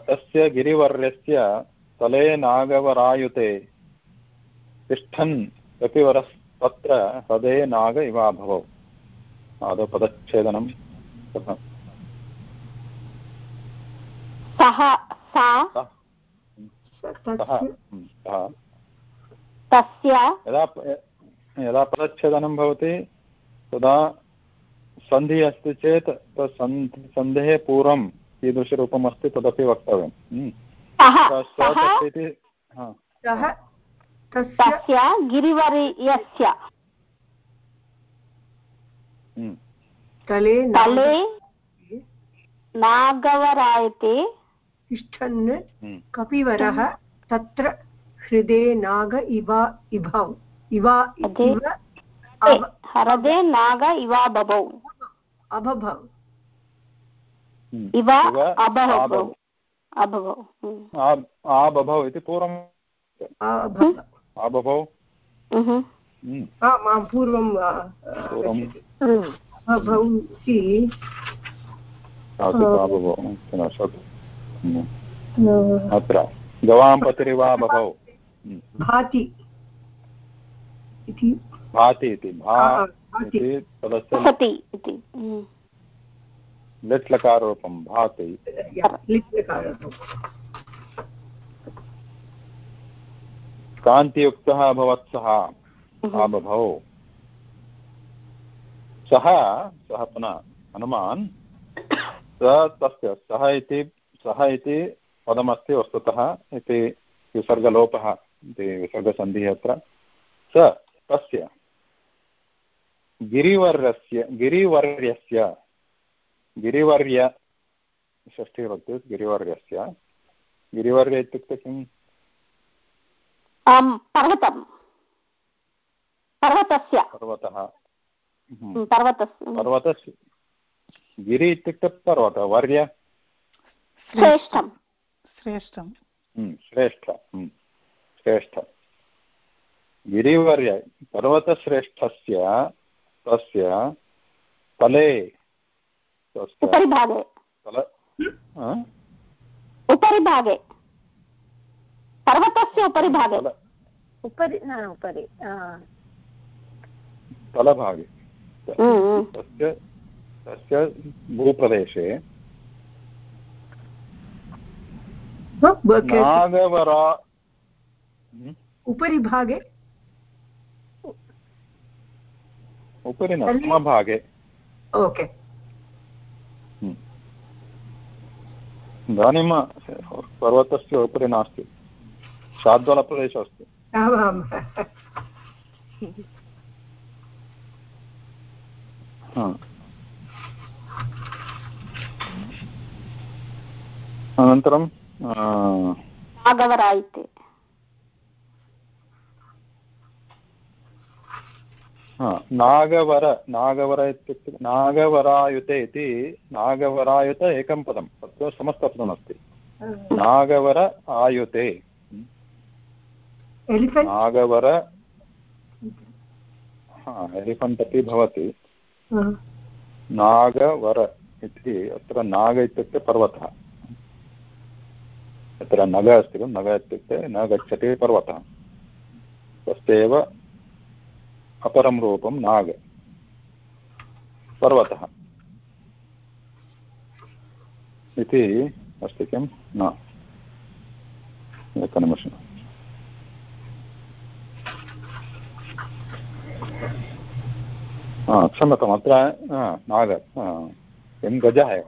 तस्य गिरिवर्यस्य तले नागवरायुते। तिष्ठन् कपिवरस्तत्र हृदे नाग इवा भवौ आदौ पदच्छेदनं सः सा सः। सः तस्य यदा यदा पदच्छेदनं भवति तदा सन्धिः अस्ति चेत् सन्धि सन्धेः पूर्वं कीदृशरूपम् अस्ति तदपि वक्तव्यं। तस्य इति हा, तस्य तस्य गिरिवर्यस्य तले तले नागवरायते तिष्ठन् कपिवरः तत्र हृदे नाग इव इभौ इव इव हरदे नाग इवा बभौ अभभौ। इव आबभौ। आ- आबभौ इति पूर्वम्. हम्म। आम् आं पूर्वं सत् हम्म। अत्र। गवां पतिरिवा बभौ। हम्म। भाति। इति। भाति इति। भाति। इति हम्म। लिट् भाति। लिट् लकारः। कान्तियुक्तः अभवत् सः. आबभौ। सः सः पुनः हनुमान् स तस्य सः इति सः इति पदमस्ति वस्तुतः इति विसर्गलोपः इति विसर्गसन्धिः अत्र। स तस्य गिरिवर्यस्य गिरिवर्यस्य गिरिवर्य षष्ठी भवति गिरिवर्यस्य। गिरिवर्य इत्युक्ते किम्? पर्वतं पर्वतस्य। पर्वतः। पर्वतस्य पर्वतस्य गिरि इत्युक्ते पर्वत वर्य श्रेष्ठं श्रेष्ठं हम्म, श्रेष्ठ हम्म, श्रेष्ठ गिरिवर्य पर्वतश्रेष्ठस्य तस्य तले तस्य उपरि भागे तल भागे पर्वतस्य उपरि भागे उपरि न उपरि तलभागे। तस्य तस्य भूप्रदेशे नागवरा हम्म, उपरि भागे उपरि न समभागे। ओके। हम्म। इदानीं पर्वतस्य उपरि नास्ति। शाद्वलप्रदेशः अस्ति आमाम् हा। अनन्तरं आ, नागवरा इति हा, नागवर नागवर इत्युक्ते नागवरायुते इति नागवरायुत एकं पदं तत्र समस्तपदमस्ति नागवर आयुते एलिफेण्ट् नागवर हा एलिफण्ट् अपि भवति नागवर इति अत्र नाग इत्युक्ते पर्वतः। तत्र नग अस्ति खलु, नग इत्युक्ते न गच्छति पर्वतः। तस्यैव अपरं रूपं नाग पर्वतः। इति अस्ति किं? न। एकनिमिषम् हा क्षम्यताम् अत्र हा, नाग हा, किं गजः एव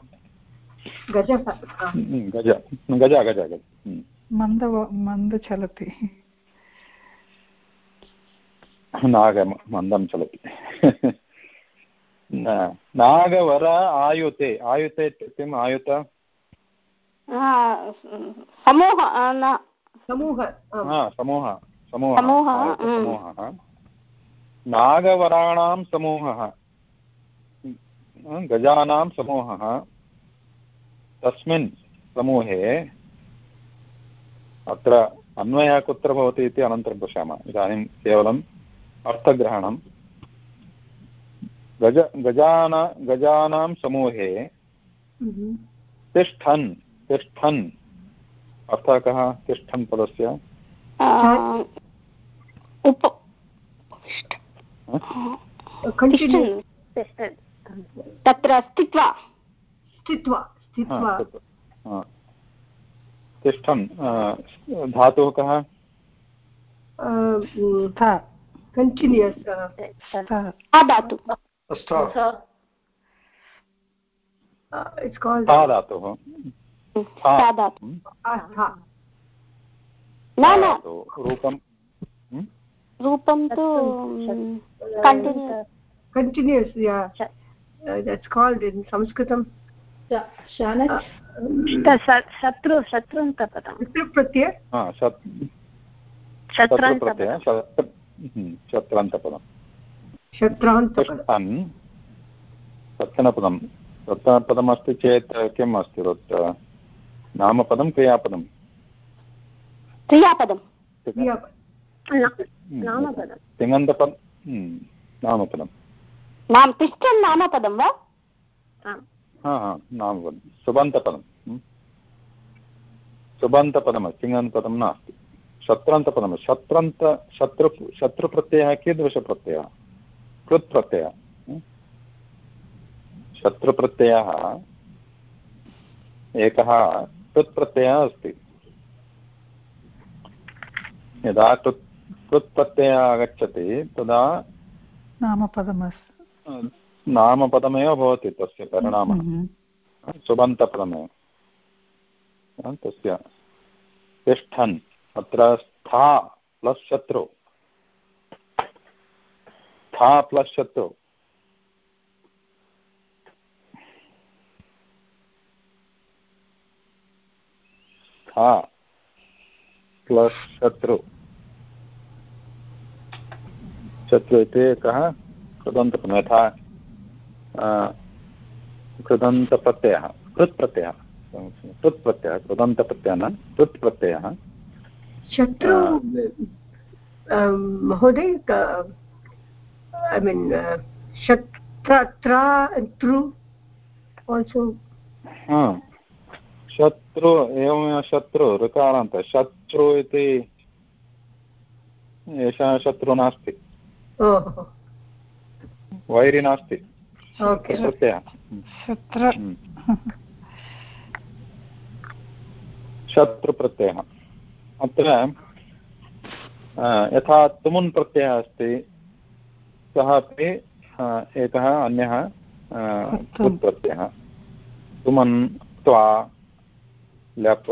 गजः हम्म, गज गज गज गज हम्म। मन्द मन्द चलति। नाग मन्दं चलति। नागवर आयुते आयुते इत्युक्ते किम् आयुत? आ, समूह समूह समूह समूहः समूहः, आयुत हम्म। समूहः नागवराणां समूहः। हम्म, गजानां समूहः। तस्मिन् समूहे अत्र अन्वयः कुत्र भवति इति अनन्तरं पश्यामः। इदानीं केवलम् अर्थग्रहणं। गज गजान गजानां समूहे Mhm. तिष्ठन् तिष्ठन्। अर्थः कः? तिष्ठन् पदस्य। उप तत्र स्थित्वा स्थित्वा स्थित्वा तिष्ठन् धातुः कः धातुः रूपं रूपं तु continue continuous yeah. uh, that's called in sanskritam. शत्रु हा शत्र हम्म, शत्रन्तपदं सत्तनपदम् अस्ति चेत् किम् अस्ति नामपदं क्रियापदं। क्रियापदं नामपदं तिङन्तपदं हम्म, नामपदं नाम तिष्ठन् नामपदं वा? हा हा नामपदं सुबन्तपदं हम्म। सुबन्तपदमस्ति तिङन्तपदं नास्ति। शत्रन्तपदं शत्रन्त शत्रु शत्रुप्रत्ययः कीदृशप्रत्ययः? कृत् प्रत्ययः शत्रुप्रत्ययः एकः कृत् प्रत्ययः अस्ति। यदा कृत् प्रत्ययः आगच्छति तदा नामपदमस्ति नामपदमेव भवति तस्य परिणामः। हम्म। सुबन्तपदमेव। तस्य तिष्ठन् अत्र स्था प्लस् शत्रु। स्था प्लस् शत्रु। स्था प्लस् शत्रु। शत्रु इति कः कृदन्तपदं यथा कृदन्तप्रत्ययः। कृत् प्रत्ययः कृत् प्रत्ययः कृदन्तप्रत्ययः न कृत् प्रत्ययः शत्रु महोदय ऐ मीन् शत्र आल्सो शत्रु एवमेव शत्रु ऋकारान्त। शत्रु इति एषः शत्रु नास्ति। वैरि नास्ति। शत्र। शत्रुप्रत्ययः। अत्र यथा तुमुन् प्रत्ययः अस्ति सः अपि एकः अन्यः प्रत्ययः तुमन् त्वा ल्यप्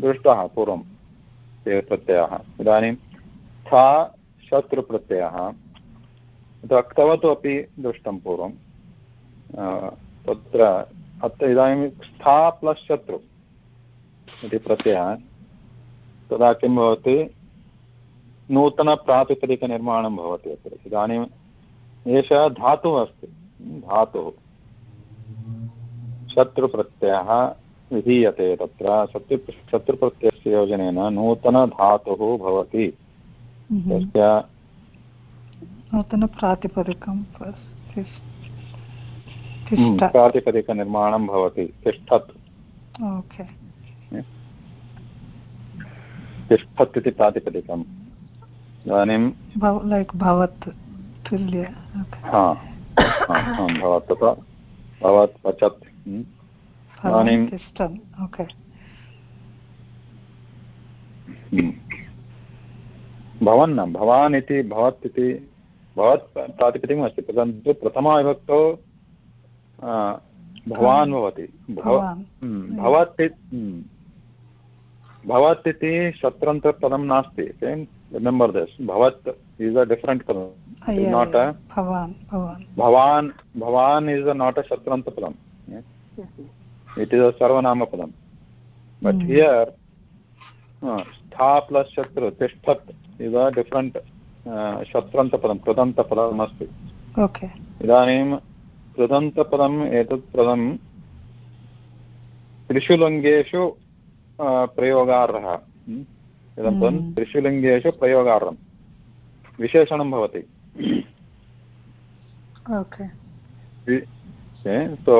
दृष्टः पूर्वं ते प्रत्ययः। इदानीं स्था शत्रुप्रत्ययः। क्तवतु अपि दृष्टं पूर्वं। तत्र अत्र इदानीं स्था प्लस् शत्रु इति प्रत्ययः। तदा किं भवति? नूतनप्रातिपदिकनिर्माणं भवति अत्र। इदानीम् एषः धातुः अस्ति। धातुः। शत्रुप्रत्ययः विधीयते तत्र। शत्रु शत्रुप्रत्ययस्य योजनेन नूतनधातुः भवति। तस्य नूतनप्रातिपदिकं प्रातिपदिकनिर्माणं भवति तिष्ठत्। ओके तिष्ठत् इति प्रातिपदिकम्। इदानीं लैक् भवत् तुल्य। भवत् तथा। भवत् पचत्। इदानीं तिष्ठन्। ओके भवन् न भवान् इति भवत् इति भवत् प्रातिपदिकम् अस्ति परन्तु प्रथमाविभक्तौ भवान्। भवति भवत् भवत् इति शत्रन्तपदं नास्ति। रिमेम्बर् दिस् भवत् इस् अ डिफ्रेण्ट् पदं। नाट् अ भवान् भवान् इस् अ नाट् अ शत्रन्तपदम् इट् इस् अ सर्वनामपदं बट् हियर् स्था प्लस् शत्रु तिष्ठत् इस् अ डिफ्रेण्ट् शत्रन्तपदं कृदन्तपदम् अस्ति इदानीं कृदन्तपदम् एतत् पदं त्रिषु लिङ्गेषु प्रयोगार्हः इदं पदं त्रिषु लिङ्गेषु प्रयोगार्हं विशेषणं भवति सो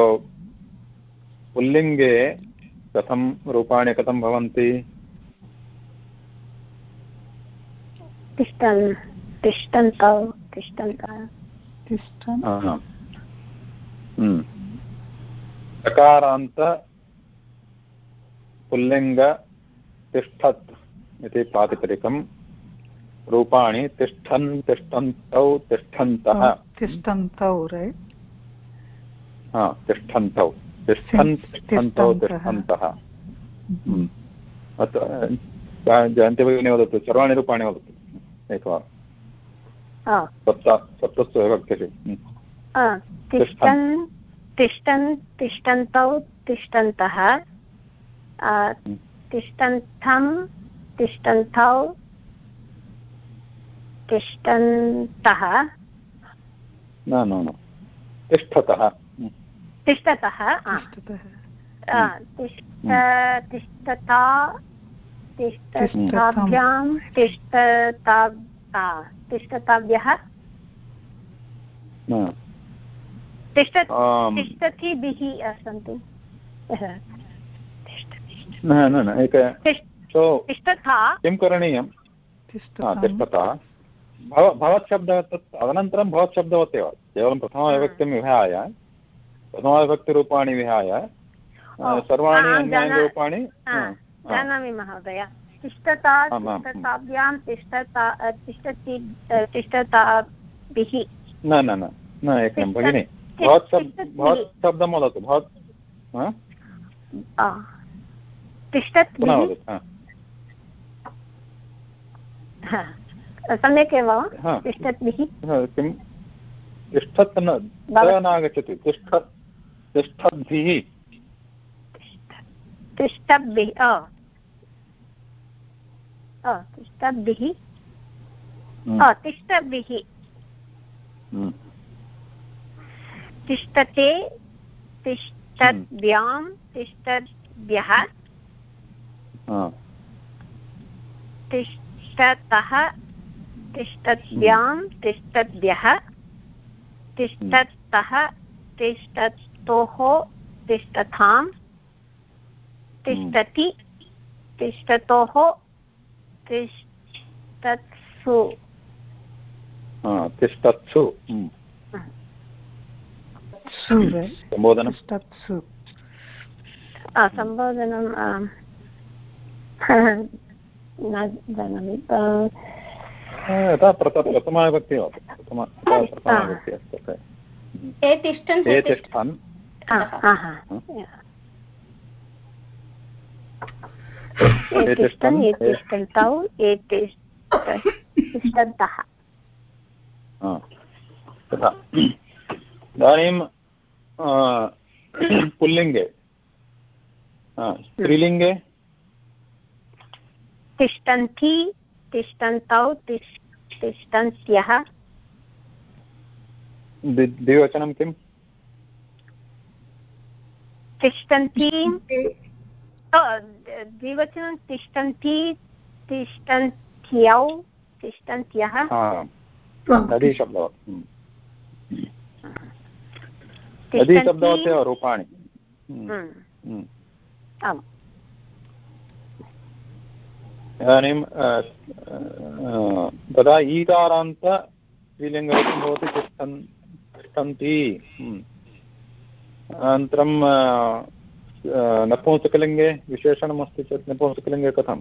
पुल्लिङ्गे कथं रूपाणि कथं भवन्ति तिष्ठन्तौ तिष्ठन्तः सकारान्त पुल्लिङ्ग तिष्ठत् इति प्रातिपदिकं रूपाणि तिष्ठन् तिष्ठन्तौ तिष्ठन्तः तिष्ठन्तौ तिष्ठन्तौ तिष्ठन् तिष्ठन्तौ तिष्ठन्तः जयन्ति भगिनी वदतु सर्वाणि रूपाणि वदतु एकवारं। सप्त सप्तस्तु विभक्तिषु तिष्ठन् तिष्ठन्। तिष्ठन्तौ तिष्ठन्तः। आ, तिष्ठन्तं तिष्ठन्तौ तिष्ठन्तः। न न न। तिष्ठतः। हम्म, तिष्ठतः तिष्ठता तिष्ठताभ्यां तिष्ठता तिष्ठताभ्यः तिष्ठ तिष्ठतिभिः सन्ति। न न न एक तिष्ठता किं करणीयं हा, तिष्ठतः। भव भवत् शब्दः तत् तदनन्तरं भवत् शब्दवत् एव। केवलं प्रथमविभक्तिं विहाय प्रथमविभक्तिरूपाणि विहाय सर्वाणि अन्यानि रूपाणि जानामि महोदय। तिष्ठता तिष्ठताभ्यां तिष्ठता तिष्ठति तिष्ठताभिः। न न न न एकं भगिनि। भवत् भवत् शब्दं वदतु भवत् तिष्ठत्। सम्यक् एव तिष्ठद्भिः? किं तिष्ठत् न नागच्छति। तिष्ठत् तिष्ठद्भिः। तिष्ठद्भिः तिष्ठद्भिः हम्म, हम्म, तिष्ठते तिष्ठद्भ्यां तिष्ठद्भ्यः। तिष्ठतः तिष्ठद्भ्यां तिष्ठद्भ्यः। तिष्ठतः तिष्ठतोः तिष्ठतां। तिष्ठति तिष्ठतोः तिष्ठत्सु। तिष्ठत्सु हम्म, सम्बोधनं तिष्ठत्सु। सम्बोधनं न जानामि। यथा प्रथमाविभक्ति प्रथमाविभक्ति अस्ति ते तिष्ठन् ते ते तिष्ठन्। तथा। इदानीं पुल्लिङ्गे। स्त्रीलिङ्गे? तिष्ठन्ति तिष्ठन्तौ तिष् तिष्ठन्त्यः। द्विवचनं किम्? तिष्ठन्ति द्विवचनं तिष्ठन्ति तिष्ठन्त्यौ? तिष्ठन्त्यः शब्दवत् हम्म। एव रूपाणि। हम्म, हम्म। आम्। इदानीं तदा ईकारान्त स्त्रीलिङ्गरूपं भवति तिष्ठन् तिष्ठन्ति। अनन्तरं नपुंसकलिङ्गे विशेषणमस्ति चेत् नपुंसकलिङ्गे कथं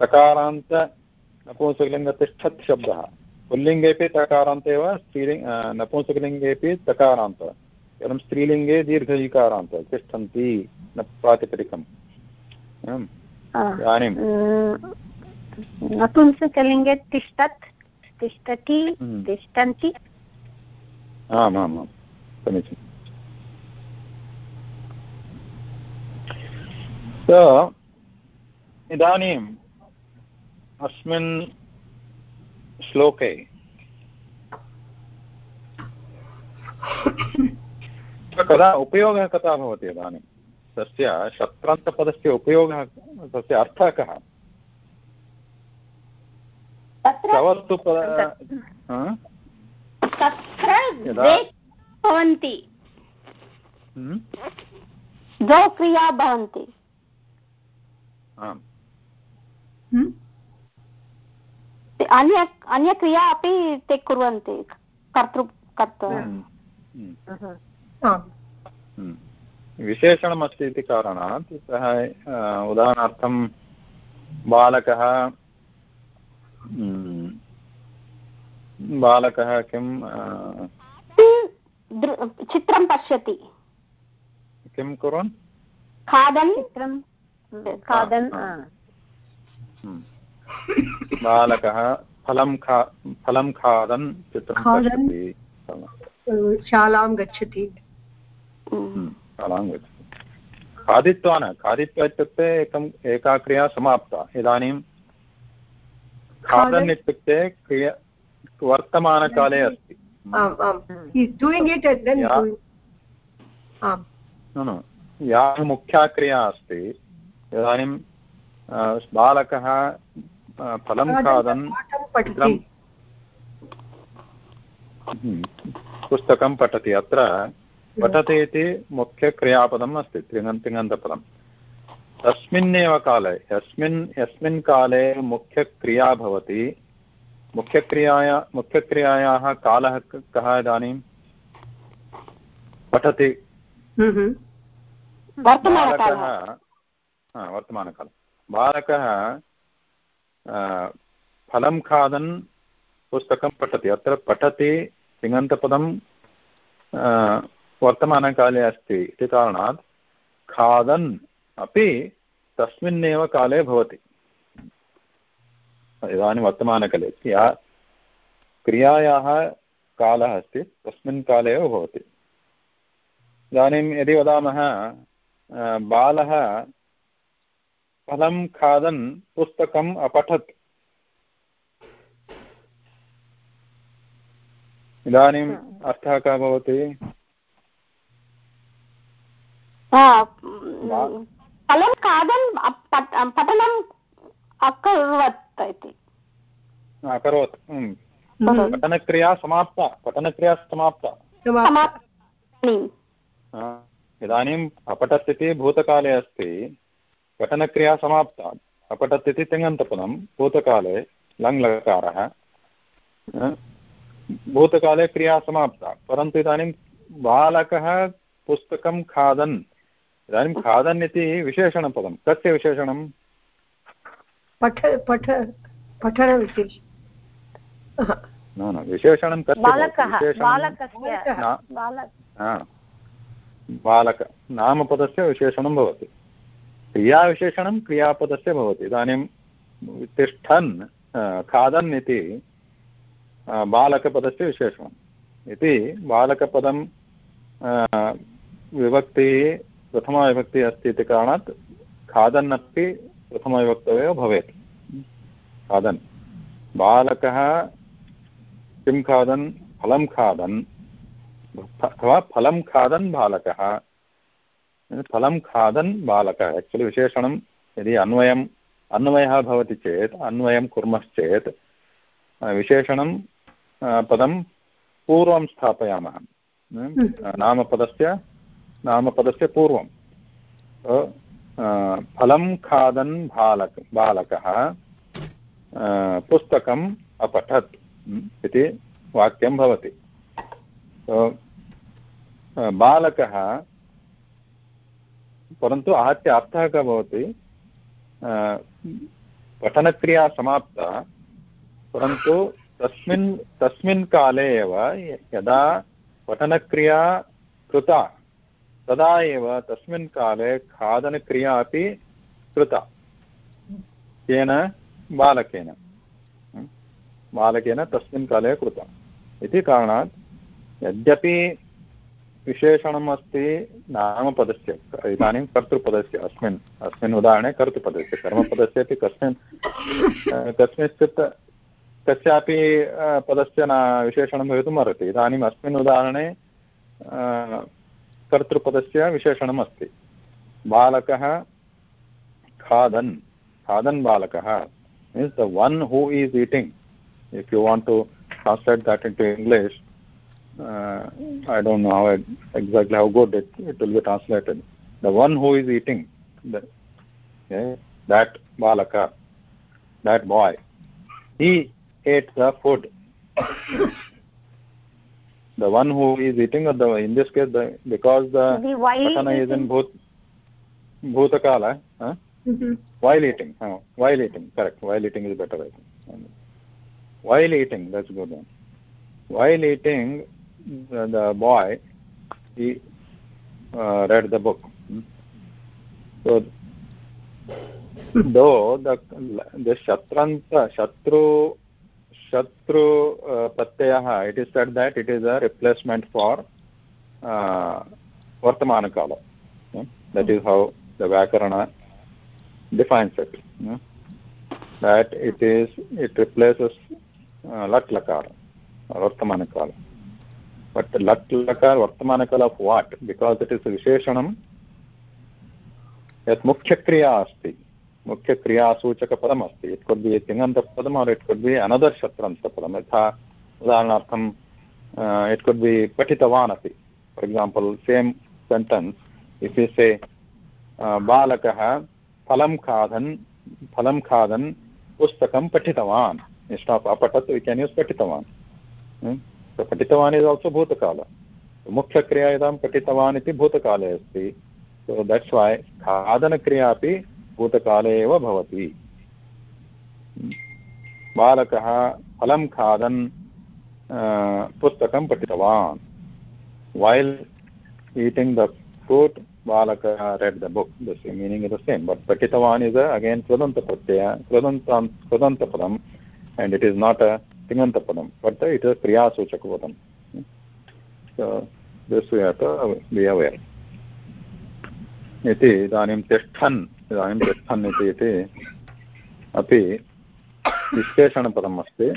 तकारान्त नपुंसकलिङ्ग तिष्ठत् शब्दः। पुल्लिङ्गेपि तकारान्त एव स्त्रीलिङ्ग नपुंसकलिङ्गेपि तकारान्त। एवं स्त्रीलिङ्गे दीर्घ ईकारान्त तिष्ठन्ति न प्रातिपदिकम्। इदानीं नपुंसकलिङ्गे तिष्ठत् तिष्ठति हम्म। तिष्ठन्ति। आम् आम् आम् समीचीनम्। So, इदानीम् अस्मिन् श्लोके कदा उपयोगः कदा भवति इदानीं? तस्य शत्रान्तपदस्य उपयोगः तस्य अर्थः कः? भवन्ति। हम्म? द्वौ क्रिया भवन्ति। आम् हम्म? अन्य अन्यक्रिया अपि ते कुर्वन्ति कर्तृ कर्तृ हम्म. हम्म. आम् हम्म. विशेषणमस्ति इति कारणात् सः अ, उदाहरणार्थं बालकः हम्म, बालकः किं अ, दृ- चित्रं पश्यति किं कुर्वन् खादन् चित्रं खादन्। हम्म. बालकः फलं खा फलं खादन् चित्रं शालां गच्छति। अलाङ्ग् वित् खादित्वा न खादित्वा इत्युक्ते एकम् एका क्रिया समाप्ता। इदानीं खादन् इत्युक्ते क्रिया वर्तमानकाले अस्ति। न। या मुख्या क्रिया अस्ति। इदानीं बालकः फलं खादन् हम्म, पुस्तकं पठति। अत्र पठति इति मुख्यक्रियापदम् अस्ति तिङन् तिङन्तपदं तस्मिन्नेव काले यस्मिन् यस्मिन् काले मुख्यक्रिया भवति। मुख्यक्रियाया मुख्यक्रियायाः कालः कः इदानीं? पठति। हम्म, बालकः हा, वर्तमानकालः। बालकः फलं खादन् पुस्तकं पठति। अत्र पठति तिङन्तपदं वर्तमानकाले अस्ति इति कारणात् खादन् अपि तस्मिन्नेव काले भवति। इदानीं वर्तमानकाले या क्रियायाः कालः अस्ति, तस्मिन् यदि वदामः बालः फलं खादन् पुस्तकम् अपठत्। इदानीम् अर्थः कः भवति? फलं खादन् अ- पठ- पठनम् अकरोत् इति। अकरोत्। पठनक्रिया समाप्ता। पठनक्रिया समाप्ता। हा, इदानीम् अपठत् इति भूतकाले अस्ति। पठनक्रिया समाप्ता। अपठत् इति तिङन्तपदं भूतकाले लङ्लकारः। हा, भूतकाले क्रिया समाप्ता। परन्तु इदानीं बालकः पुस्तकं खादन्। इदानीं खादन् इति विशेषणपदं। कस्य विशेषणं पठ पठ पठनविशेष न न विशेषणं कस्य हा, बालक नामपदस्य विशेषणं भवति। क्रियाविशेषणं क्रियापदस्य भवति. इदानीं तिष्ठन् खादन् इति बालकपदस्य विशेषणम्. इति बालकपदं विभक्तिः प्रथमाविभक्तिः अस्ति इति कारणात् खादन् अपि प्रथमविभक्तौ भवेत्. खादन्. बालकः किं खादन्? फलं खादन्. अथवा फलं खादन् बालकः. फलं खादन् बालकः। आक्चुलि विशेषणं यदि अन्वयम् अन्वयः भवति चेत् अन्वयं कुर्मश्चेत् विशेषणं पदं पूर्वं स्थापयामः। अ, नामपदस्य नामपदस्य पूर्वं। फलं खादन् बालक बालकः पुस्तकम् अपठत् इति वाक्यं भवति। बालकः परन्तु आहत्य अर्थः कः भवति? पठनक्रिया समाप्ता, परन्तु तस्मिन् तस्मिन् काले एव यदा पठनक्रिया कृता, तदा एव तस्मिन् काले खादनक्रिया अपि कृता। केन बालकेन। बालकेन तस्मिन् काले कृता। इति कारणात् यद्यपि विशेषणम् अस्ति नामपदस्य, इदानीं कर्तृपदस्य अस्मिन् अस्मिन् उदाहरणे कर्तृपदस्य, कर्मपदस्य अपि कस्मिन् कस्मिंश्चित् कस्यापि पदस्य न, विशेषणं भवितुम् अर्हति। इदानीम् अस्मिन् उदाहरणे कर्तृपदस्य विशेषणम् अस्ति बालकः खादन् खादन् बालकः means the one who is eating if you want to translate that into English Uh, I don't know how it, exactly how good it, it will be translated. The one who is eating, the, okay, that balaka, that boy, he ate the food. the one who is eating, or the in this case, the because the The is in bhut, bhutakala, eh, huh? Mhm. while eating while eating correct while eating is better I think. while eating that's a good one while eating the, boy he uh, read the book Hmm. so though the the shatranta shatru shatru uh, pratyayah it is said that it is a replacement for uh, vartamanakala yeah? that is how the vyakarana defines it yeah? that it is it replaces uh, lat lakara or vartamanakala but lat lakara vartamanakala of what? Because it is visheshanam. यत् मुख्यक्रिया अस्ति मुख्यक्रियासूचकपदम् अस्ति it could be तिङन्तपदम् or it could be another शत्रन्तपदं यथा उदाहरणार्थं it could be पठितवान् अपि for example same sentence if you say बालकः फलं खादन् फलं खादन् पुस्तकं पठितवान् इन्स्ट् आफ् अपठत् वि केन् यूस् पठितवान् पठितवान् इस् आल्सो भूतकाल मुख्यक्रिया इदां पठितवान् इति भूतकाले अस्ति सो दट्स् वै खादनक्रिया अपि भूतकाले एव भवति बालकः फलं खादन् पुस्तकं पठितवान् वैल् ईटिङ्ग् द फ्रूट् बालकः read the book the meaning is the same but पठितवान् इस् अगेन् कृदन्तप्रत्यय कृदन्त कृदन्तपदम् and it is not a so this we have to be aware इति इदानीं तिष्ठन् इदानीं तिष्ठन् इति अपि विशेषणपदम् अस्ति।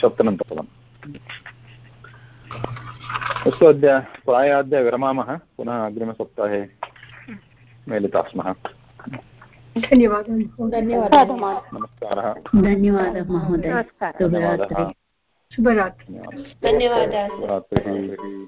सप्तनन्तपदम्। अस्तु, अद्य प्रायः अद्य विरमामः। पुनः अग्रिमसप्ताहे मिलिताः स्मः धन्यवादः धन्यवादः। नमस्कारः। धन्यवादः महोदय। शुभरात्रि। शुभरात्रि। धन्यवादः। शुभरात्रिः